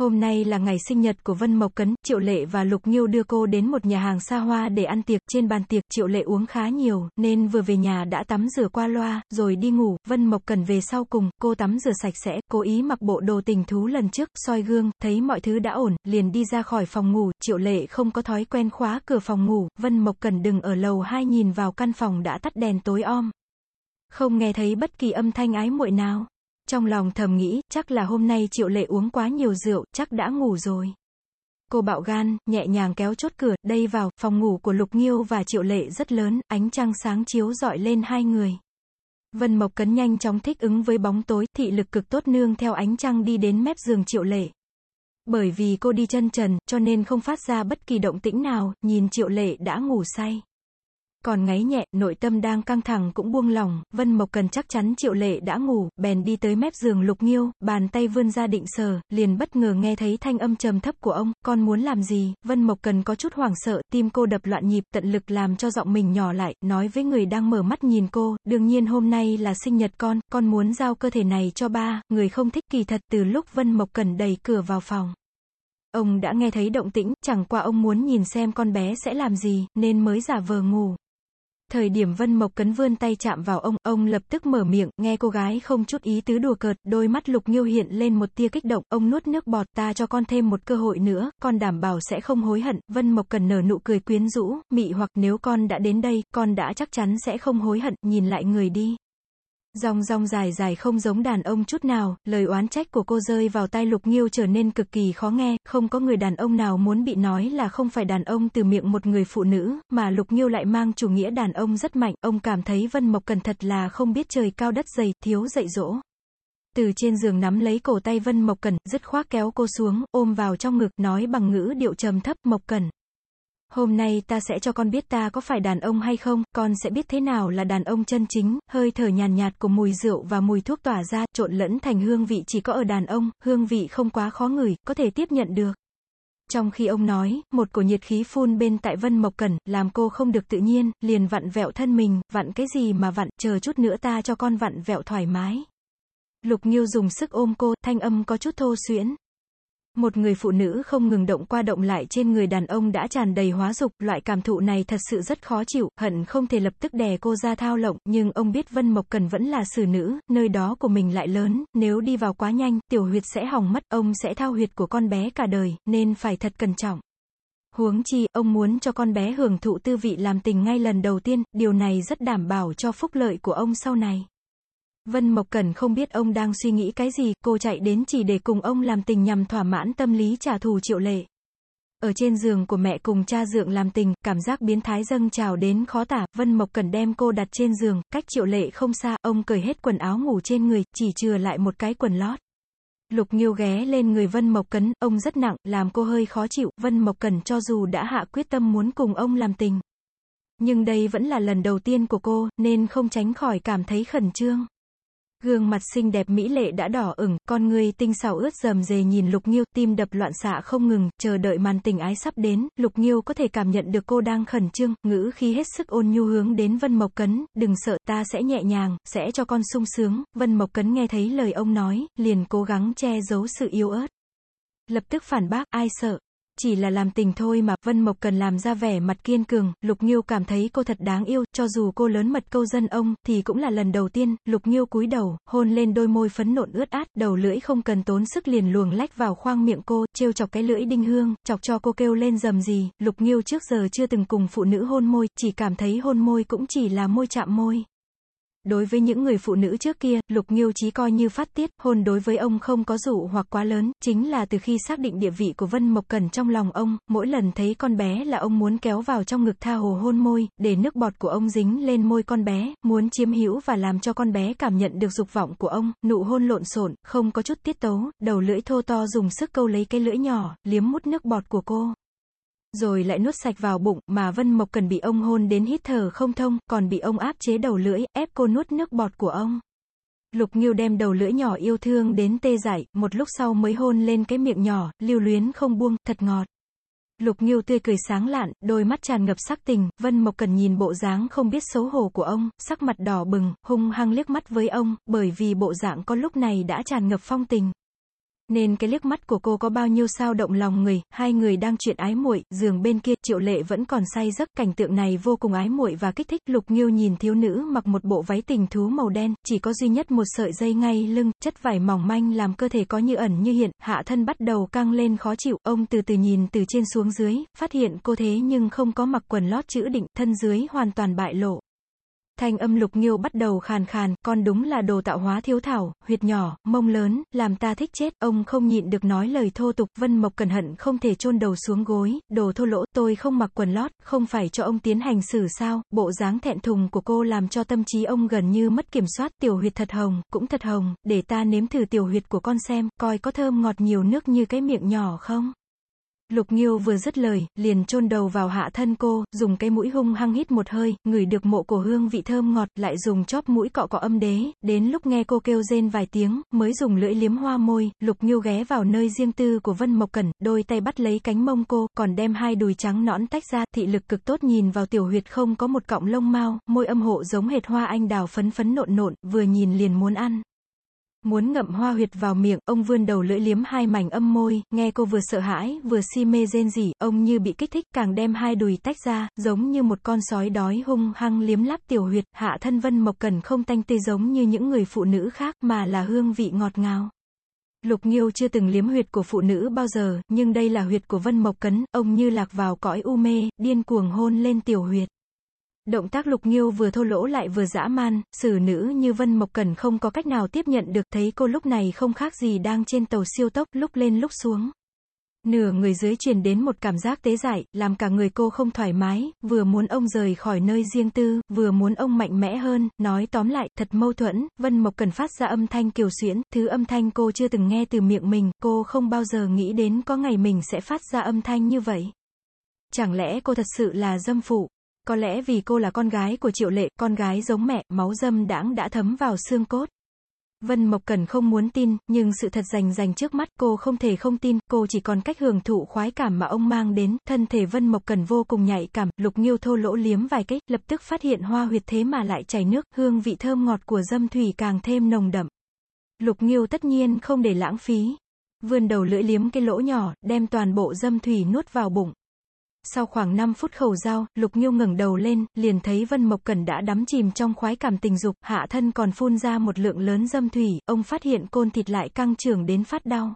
Hôm nay là ngày sinh nhật của Vân Mộc Cấn, Triệu Lệ và Lục Nghiêu đưa cô đến một nhà hàng xa hoa để ăn tiệc. Trên bàn tiệc Triệu Lệ uống khá nhiều, nên vừa về nhà đã tắm rửa qua loa, rồi đi ngủ. Vân Mộc Cần về sau cùng, cô tắm rửa sạch sẽ, cố ý mặc bộ đồ tình thú lần trước, soi gương, thấy mọi thứ đã ổn, liền đi ra khỏi phòng ngủ. Triệu Lệ không có thói quen khóa cửa phòng ngủ, Vân Mộc Cần đừng ở lầu hai nhìn vào căn phòng đã tắt đèn tối om. Không nghe thấy bất kỳ âm thanh ái muội nào. Trong lòng thầm nghĩ, chắc là hôm nay Triệu Lệ uống quá nhiều rượu, chắc đã ngủ rồi. Cô bạo gan, nhẹ nhàng kéo chốt cửa, đây vào, phòng ngủ của Lục Nghiêu và Triệu Lệ rất lớn, ánh trăng sáng chiếu dọi lên hai người. Vân Mộc Cấn nhanh chóng thích ứng với bóng tối, thị lực cực tốt nương theo ánh trăng đi đến mép giường Triệu Lệ. Bởi vì cô đi chân trần, cho nên không phát ra bất kỳ động tĩnh nào, nhìn Triệu Lệ đã ngủ say. Còn ngáy nhẹ, nội tâm đang căng thẳng cũng buông lòng Vân Mộc Cần chắc chắn Triệu Lệ đã ngủ, bèn đi tới mép giường Lục Nghiêu, bàn tay vươn ra định sờ, liền bất ngờ nghe thấy thanh âm trầm thấp của ông, con muốn làm gì? Vân Mộc Cần có chút hoảng sợ, tim cô đập loạn nhịp, tận lực làm cho giọng mình nhỏ lại, nói với người đang mở mắt nhìn cô, đương nhiên hôm nay là sinh nhật con, con muốn giao cơ thể này cho ba, người không thích kỳ thật từ lúc Vân Mộc Cần đẩy cửa vào phòng. Ông đã nghe thấy động tĩnh, chẳng qua ông muốn nhìn xem con bé sẽ làm gì, nên mới giả vờ ngủ. Thời điểm Vân Mộc Cấn vươn tay chạm vào ông, ông lập tức mở miệng, nghe cô gái không chút ý tứ đùa cợt, đôi mắt Lục Nghiêu hiện lên một tia kích động, ông nuốt nước bọt, ta cho con thêm một cơ hội nữa, con đảm bảo sẽ không hối hận, Vân Mộc Cần nở nụ cười quyến rũ, mị hoặc nếu con đã đến đây, con đã chắc chắn sẽ không hối hận, nhìn lại người đi. Dòng dòng dài dài không giống đàn ông chút nào, lời oán trách của cô rơi vào tai Lục Nghiêu trở nên cực kỳ khó nghe, không có người đàn ông nào muốn bị nói là không phải đàn ông từ miệng một người phụ nữ, mà Lục Nghiêu lại mang chủ nghĩa đàn ông rất mạnh, ông cảm thấy Vân Mộc Cần thật là không biết trời cao đất dày, thiếu dạy dỗ. Từ trên giường nắm lấy cổ tay Vân Mộc Cần, dứt khoát kéo cô xuống, ôm vào trong ngực, nói bằng ngữ điệu trầm thấp, Mộc Cần. Hôm nay ta sẽ cho con biết ta có phải đàn ông hay không, con sẽ biết thế nào là đàn ông chân chính, hơi thở nhàn nhạt, của mùi rượu và mùi thuốc tỏa ra, trộn lẫn thành hương vị chỉ có ở đàn ông, hương vị không quá khó ngửi, có thể tiếp nhận được. Trong khi ông nói, một cổ nhiệt khí phun bên tại Vân Mộc Cẩn, làm cô không được tự nhiên, liền vặn vẹo thân mình, vặn cái gì mà vặn, chờ chút nữa ta cho con vặn vẹo thoải mái. Lục Nghiêu dùng sức ôm cô, thanh âm có chút thô xuyễn. Một người phụ nữ không ngừng động qua động lại trên người đàn ông đã tràn đầy hóa dục, loại cảm thụ này thật sự rất khó chịu, hận không thể lập tức đè cô ra thao lộng, nhưng ông biết Vân Mộc Cần vẫn là xử nữ, nơi đó của mình lại lớn, nếu đi vào quá nhanh, tiểu huyệt sẽ hỏng mất, ông sẽ thao huyệt của con bé cả đời, nên phải thật cẩn trọng. Huống chi, ông muốn cho con bé hưởng thụ tư vị làm tình ngay lần đầu tiên, điều này rất đảm bảo cho phúc lợi của ông sau này. Vân Mộc Cẩn không biết ông đang suy nghĩ cái gì, cô chạy đến chỉ để cùng ông làm tình nhằm thỏa mãn tâm lý trả thù triệu lệ. Ở trên giường của mẹ cùng cha dượng làm tình, cảm giác biến thái dâng trào đến khó tả, Vân Mộc Cẩn đem cô đặt trên giường, cách triệu lệ không xa, ông cởi hết quần áo ngủ trên người, chỉ chừa lại một cái quần lót. Lục Nghiêu ghé lên người Vân Mộc Cẩn, ông rất nặng, làm cô hơi khó chịu, Vân Mộc Cẩn cho dù đã hạ quyết tâm muốn cùng ông làm tình. Nhưng đây vẫn là lần đầu tiên của cô, nên không tránh khỏi cảm thấy khẩn trương. Gương mặt xinh đẹp mỹ lệ đã đỏ ửng, con người tinh xảo ướt dầm dề nhìn Lục Nghiêu, tim đập loạn xạ không ngừng, chờ đợi màn tình ái sắp đến, Lục Nghiêu có thể cảm nhận được cô đang khẩn trương, ngữ khi hết sức ôn nhu hướng đến Vân Mộc Cấn, đừng sợ, ta sẽ nhẹ nhàng, sẽ cho con sung sướng, Vân Mộc Cấn nghe thấy lời ông nói, liền cố gắng che giấu sự yếu ớt. Lập tức phản bác, ai sợ, chỉ là làm tình thôi mà, Vân Mộc cần làm ra vẻ mặt kiên cường, Lục Nghiêu cảm thấy cô thật đáng yêu, cho dù cô lớn mật câu dân ông, thì cũng là lần đầu tiên, Lục Nghiêu cúi đầu, hôn lên đôi môi phấn nộn ướt át, đầu lưỡi không cần tốn sức liền luồng lách vào khoang miệng cô, trêu chọc cái lưỡi đinh hương, chọc cho cô kêu lên dầm gì, Lục Nghiêu trước giờ chưa từng cùng phụ nữ hôn môi, chỉ cảm thấy hôn môi cũng chỉ là môi chạm môi. Đối với những người phụ nữ trước kia, Lục Nghiêu chí coi như phát tiết, hôn đối với ông không có dụ hoặc quá lớn, chính là từ khi xác định địa vị của Vân Mộc Cẩn trong lòng ông, mỗi lần thấy con bé là ông muốn kéo vào trong ngực tha hồ hôn môi, để nước bọt của ông dính lên môi con bé, muốn chiếm hữu và làm cho con bé cảm nhận được dục vọng của ông, nụ hôn lộn xộn, không có chút tiết tấu, đầu lưỡi thô to dùng sức câu lấy cái lưỡi nhỏ, liếm mút nước bọt của cô rồi lại nuốt sạch vào bụng, mà Vân Mộc cần bị ông hôn đến hít thở không thông, còn bị ông áp chế đầu lưỡi, ép cô nuốt nước bọt của ông. Lục Nghiêu đem đầu lưỡi nhỏ yêu thương đến tê dại, một lúc sau mới hôn lên cái miệng nhỏ, lưu luyến không buông, thật ngọt. Lục Nghiêu tươi cười sáng lạn, đôi mắt tràn ngập sắc tình, Vân Mộc Cần nhìn bộ dáng không biết xấu hổ của ông, sắc mặt đỏ bừng, hung hăng liếc mắt với ông, bởi vì bộ dạng có lúc này đã tràn ngập phong tình. Nên cái liếc mắt của cô có bao nhiêu sao động lòng người, hai người đang chuyện ái muội, giường bên kia, Triệu Lệ vẫn còn say giấc, cảnh tượng này vô cùng ái muội và kích thích, Lục Nghiêu nhìn thiếu nữ mặc một bộ váy tình thú màu đen, chỉ có duy nhất một sợi dây ngay lưng, chất vải mỏng manh làm cơ thể có như ẩn như hiện, hạ thân bắt đầu căng lên khó chịu, ông từ từ nhìn từ trên xuống dưới, phát hiện cô thế nhưng không có mặc quần lót chữ định, thân dưới hoàn toàn bại lộ. Thanh âm lục nghiêu bắt đầu khàn khàn, con đúng là đồ tạo hóa thiếu thảo, huyệt nhỏ, mông lớn, làm ta thích chết, ông không nhịn được nói lời thô tục, Vân Mộc cẩn hận không thể chôn đầu xuống gối, đồ thô lỗ, tôi không mặc quần lót, không phải cho ông tiến hành xử sao, bộ dáng thẹn thùng của cô làm cho tâm trí ông gần như mất kiểm soát, tiểu huyệt thật hồng, cũng thật hồng, để ta nếm thử tiểu huyệt của con xem, coi có thơm ngọt nhiều nước như cái miệng nhỏ không. Lục Nghiêu vừa dứt lời, liền chôn đầu vào hạ thân cô, dùng cái mũi hung hăng hít một hơi, ngửi được mộ cổ hương vị thơm ngọt, lại dùng chóp mũi cọ cọ âm đế, đến lúc nghe cô kêu rên vài tiếng, mới dùng lưỡi liếm hoa môi, Lục Nghiêu ghé vào nơi riêng tư của Vân Mộc Cẩn, đôi tay bắt lấy cánh mông cô, còn đem hai đùi trắng nõn tách ra, thị lực cực tốt nhìn vào tiểu huyệt không có một cọng lông mao, môi âm hộ giống hệt hoa anh đào phấn phấn nộn nộn, vừa nhìn liền muốn ăn. Muốn ngậm hoa huyệt vào miệng, ông vươn đầu lưỡi liếm hai mảnh âm môi, nghe cô vừa sợ hãi, vừa si mê rên rỉ, ông như bị kích thích, càng đem hai đùi tách ra, giống như một con sói đói hung hăng liếm láp tiểu huyệt, hạ thân vân mộc cần không tanh tê giống như những người phụ nữ khác, mà là hương vị ngọt ngào. Lục Nghiêu chưa từng liếm huyệt của phụ nữ bao giờ, nhưng đây là huyệt của Vân Mộc Cấn, ông như lạc vào cõi u mê, điên cuồng hôn lên tiểu huyệt. Động tác lục nghiêu vừa thô lỗ lại vừa dã man, xử nữ như Vân Mộc Cẩn không có cách nào tiếp nhận được, thấy cô lúc này không khác gì đang trên tàu siêu tốc, lúc lên lúc xuống. Nửa người dưới truyền đến một cảm giác tế dại, làm cả người cô không thoải mái, vừa muốn ông rời khỏi nơi riêng tư, vừa muốn ông mạnh mẽ hơn, nói tóm lại, thật mâu thuẫn, Vân Mộc Cần phát ra âm thanh kiều xuyễn, thứ âm thanh cô chưa từng nghe từ miệng mình, cô không bao giờ nghĩ đến có ngày mình sẽ phát ra âm thanh như vậy. Chẳng lẽ cô thật sự là dâm phụ? Có lẽ vì cô là con gái của Triệu Lệ, con gái giống mẹ, máu dâm đãng đã thấm vào xương cốt. Vân Mộc Cẩn không muốn tin, nhưng sự thật rành rành trước mắt cô không thể không tin, cô chỉ còn cách hưởng thụ khoái cảm mà ông mang đến, thân thể Vân Mộc Cẩn vô cùng nhạy cảm, lục nghiêu thô lỗ liếm vài cách, lập tức phát hiện hoa huyệt thế mà lại chảy nước, hương vị thơm ngọt của dâm thủy càng thêm nồng đậm. Lục nghiêu tất nhiên không để lãng phí. Vươn đầu lưỡi liếm cái lỗ nhỏ, đem toàn bộ dâm thủy nuốt vào bụng. Sau khoảng 5 phút khẩu giao, Lục Nghiêu ngẩng đầu lên, liền thấy Vân Mộc Cẩn đã đắm chìm trong khoái cảm tình dục, hạ thân còn phun ra một lượng lớn dâm thủy, ông phát hiện côn thịt lại căng trưởng đến phát đau.